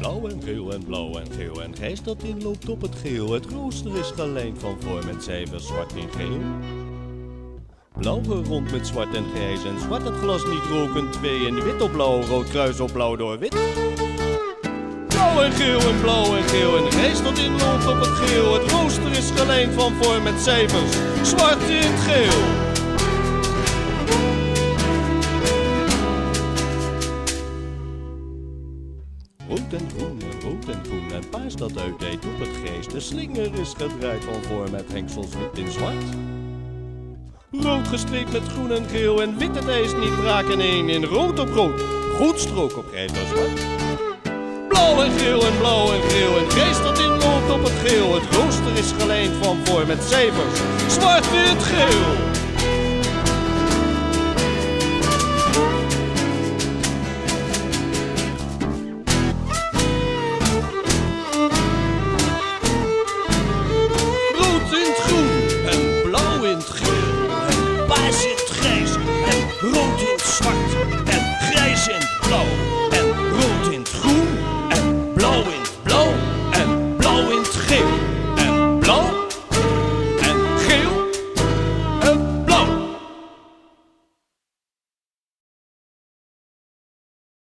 Blauw en geel en blauw en geel en grijs dat inloopt op het geel. Het rooster is geleend van voor met cijfers zwart en geel. Blauw gerond met zwart en grijs en zwart het glas niet roken. Twee en wit op blauw, rood kruis op blauw door wit. Blauw en geel en blauw en geel en grijs dat inloopt op het geel. Het rooster is geleend van voor met cijfers zwart in geel. Rood en groen en rood en groen en paars dat uitdeed op het grijs. De slinger is gedraaid van voor met hengsels wit in zwart. Rood gestreept met groen en geel en wit het ijs niet braak in één. In rood op rood, goed strook op grijs en zwart. Blauw en geel en blauw en geel en grijs dat inloopt op het geel. Het rooster is geleend van voor met cijfers, zwart het geel. flash.